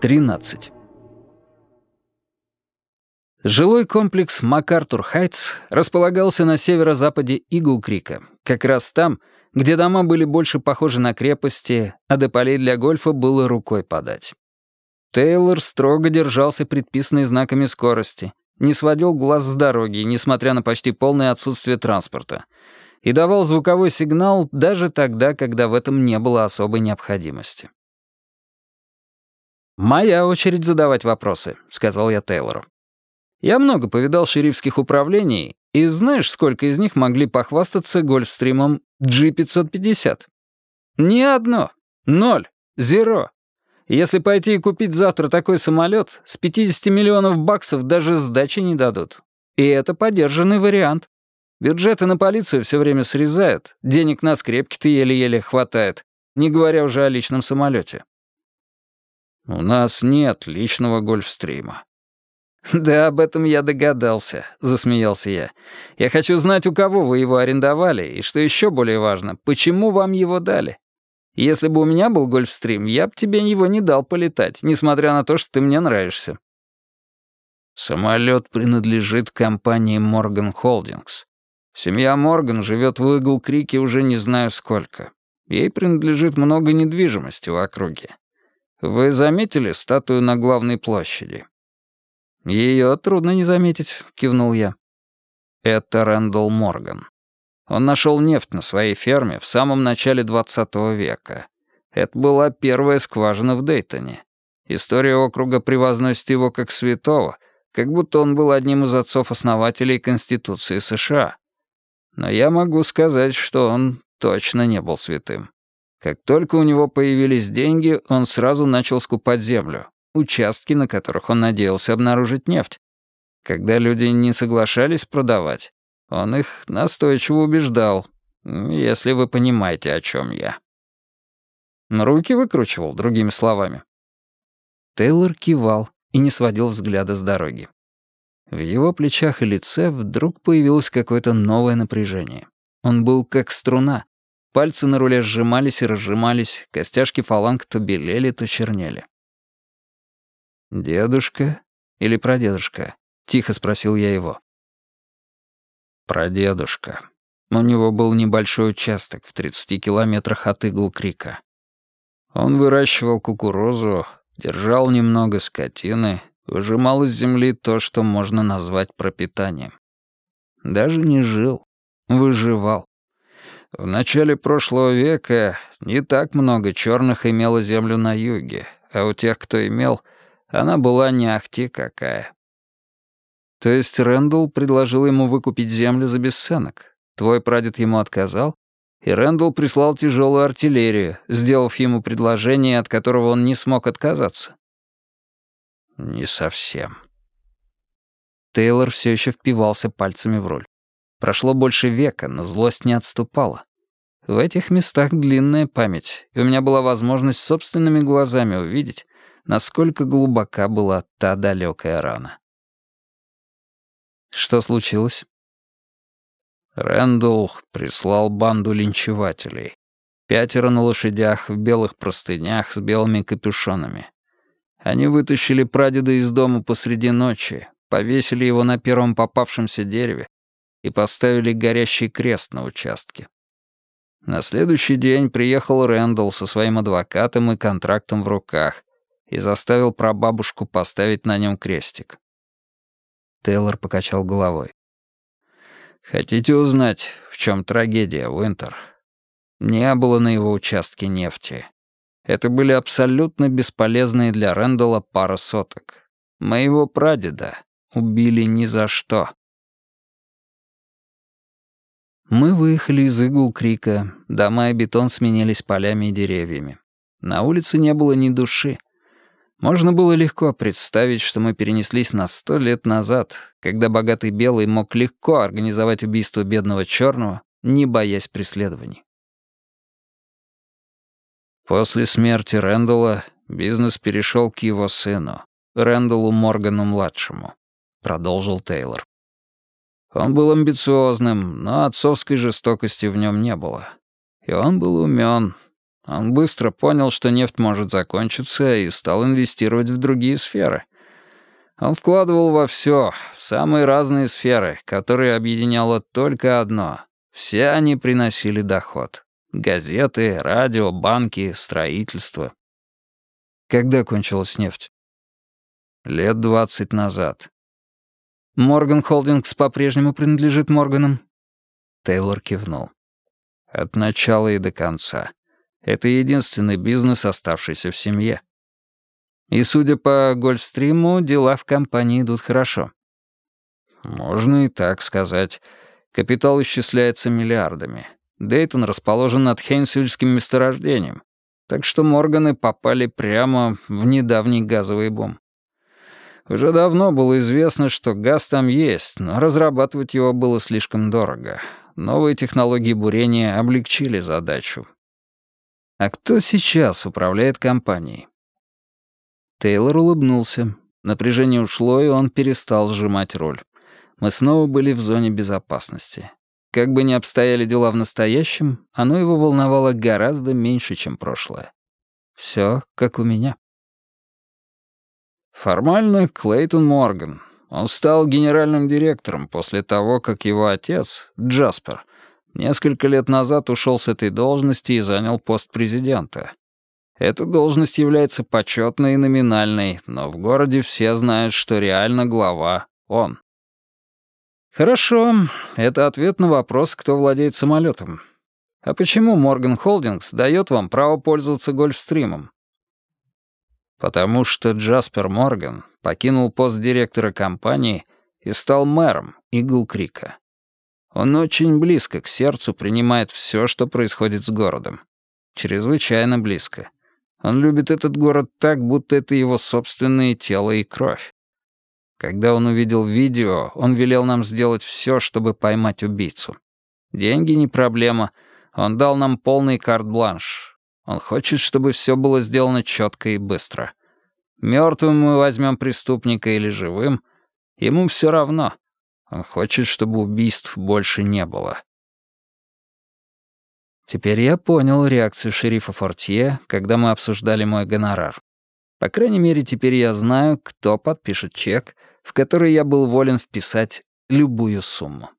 13. Жилой комплекс МакАртур Хайтс располагался на северо-западе Игл-Крика, как раз там, где дома были больше похожи на крепости, а до полей для гольфа было рукой подать. Тейлор строго держался предписанной знаками скорости, не сводил глаз с дороги, несмотря на почти полное отсутствие транспорта, и давал звуковой сигнал даже тогда, когда в этом не было особой необходимости. «Моя очередь задавать вопросы», — сказал я Тейлору. «Я много повидал шерифских управлений, и знаешь, сколько из них могли похвастаться гольфстримом G550? Ни одно. Ноль. Зеро. Если пойти и купить завтра такой самолет, с 50 миллионов баксов даже сдачи не дадут. И это подержанный вариант. Бюджеты на полицию все время срезают, денег на скрепки-то еле-еле хватает, не говоря уже о личном самолете. «У нас нет личного гольфстрима». «Да, об этом я догадался», — засмеялся я. «Я хочу знать, у кого вы его арендовали, и, что еще более важно, почему вам его дали. Если бы у меня был гольфстрим, я бы тебе его не дал полетать, несмотря на то, что ты мне нравишься». Самолет принадлежит компании Morgan Holdings. Семья Морган живет в Игл-Крике уже не знаю сколько. Ей принадлежит много недвижимости в округе. Вы заметили статую на главной площади? Ее трудно не заметить, кивнул я. Это Рэндалл Морган. Он нашел нефть на своей ферме в самом начале 20 века. Это была первая скважина в Дейтоне. История округа превозносит его как святого, как будто он был одним из отцов-основателей Конституции США. Но я могу сказать, что он точно не был святым. Как только у него появились деньги, он сразу начал скупать землю, участки, на которых он надеялся обнаружить нефть. Когда люди не соглашались продавать, он их настойчиво убеждал, если вы понимаете, о чем я. Руки выкручивал, другими словами. Тейлор кивал и не сводил взгляда с дороги. В его плечах и лице вдруг появилось какое-то новое напряжение. Он был как струна, Пальцы на руле сжимались и разжимались, костяшки фаланг то белели, то чернели. «Дедушка или прадедушка?» — тихо спросил я его. «Прадедушка. У него был небольшой участок в 30 километрах от Игл-Крика. Он выращивал кукурузу, держал немного скотины, выжимал из земли то, что можно назвать пропитанием. Даже не жил, выживал. В начале прошлого века не так много черных имело землю на юге, а у тех, кто имел, она была не ахти какая. То есть Рэндалл предложил ему выкупить землю за бесценок. Твой прадед ему отказал, и Рэндалл прислал тяжелую артиллерию, сделав ему предложение, от которого он не смог отказаться. Не совсем. Тейлор все еще впивался пальцами в руль. Прошло больше века, но злость не отступала. В этих местах длинная память, и у меня была возможность собственными глазами увидеть, насколько глубока была та далекая рана. Что случилось? Рэндалл прислал банду линчевателей. Пятеро на лошадях в белых простынях с белыми капюшонами. Они вытащили прадеда из дома посреди ночи, повесили его на первом попавшемся дереве и поставили горящий крест на участке. На следующий день приехал Рэндалл со своим адвокатом и контрактом в руках и заставил прабабушку поставить на нем крестик. Тейлор покачал головой. «Хотите узнать, в чем трагедия, Уинтер? Не было на его участке нефти. Это были абсолютно бесполезные для Рэндалла пара соток. Моего прадеда убили ни за что. Мы выехали из игл крика, дома и бетон сменились полями и деревьями. На улице не было ни души. Можно было легко представить, что мы перенеслись на сто лет назад, когда богатый белый мог легко организовать убийство бедного черного, не боясь преследований. После смерти Рэндалла бизнес перешел к его сыну, Рэндаллу Моргану-младшему, продолжил Тейлор. Он был амбициозным, но отцовской жестокости в нем не было. И он был умен. Он быстро понял, что нефть может закончиться, и стал инвестировать в другие сферы. Он вкладывал во все, в самые разные сферы, которые объединяло только одно. Все они приносили доход. Газеты, радио, банки, строительство. Когда кончилась нефть? Лет двадцать назад. Морган Холдингс по-прежнему принадлежит Морганам? Тейлор кивнул. От начала и до конца. Это единственный бизнес, оставшийся в семье. И, судя по Гольфстриму, дела в компании идут хорошо. Можно и так сказать. Капитал исчисляется миллиардами. Дейтон расположен над Хейнсвильским месторождением, так что Морганы попали прямо в недавний газовый бум. Уже давно было известно, что газ там есть, но разрабатывать его было слишком дорого. Новые технологии бурения облегчили задачу. А кто сейчас управляет компанией? Тейлор улыбнулся. Напряжение ушло, и он перестал сжимать руль. Мы снова были в зоне безопасности. Как бы ни обстояли дела в настоящем, оно его волновало гораздо меньше, чем прошлое. Все как у меня. Формально Клейтон Морган. Он стал генеральным директором после того, как его отец, Джаспер, несколько лет назад ушел с этой должности и занял пост президента. Эта должность является почетной и номинальной, но в городе все знают, что реально глава — он. Хорошо, это ответ на вопрос, кто владеет самолетом. А почему Морган Холдингс дает вам право пользоваться гольфстримом? Потому что Джаспер Морган покинул пост директора компании и стал мэром Игл-Крика. Он очень близко к сердцу принимает все, что происходит с городом. Чрезвычайно близко. Он любит этот город так, будто это его собственное тело и кровь. Когда он увидел видео, он велел нам сделать все, чтобы поймать убийцу. Деньги не проблема. Он дал нам полный карт-бланш. Он хочет, чтобы все было сделано четко и быстро. Мертвым мы возьмем преступника или живым. Ему все равно. Он хочет, чтобы убийств больше не было. Теперь я понял реакцию шерифа Фортье, когда мы обсуждали мой гонорар. По крайней мере, теперь я знаю, кто подпишет чек, в который я был волен вписать любую сумму.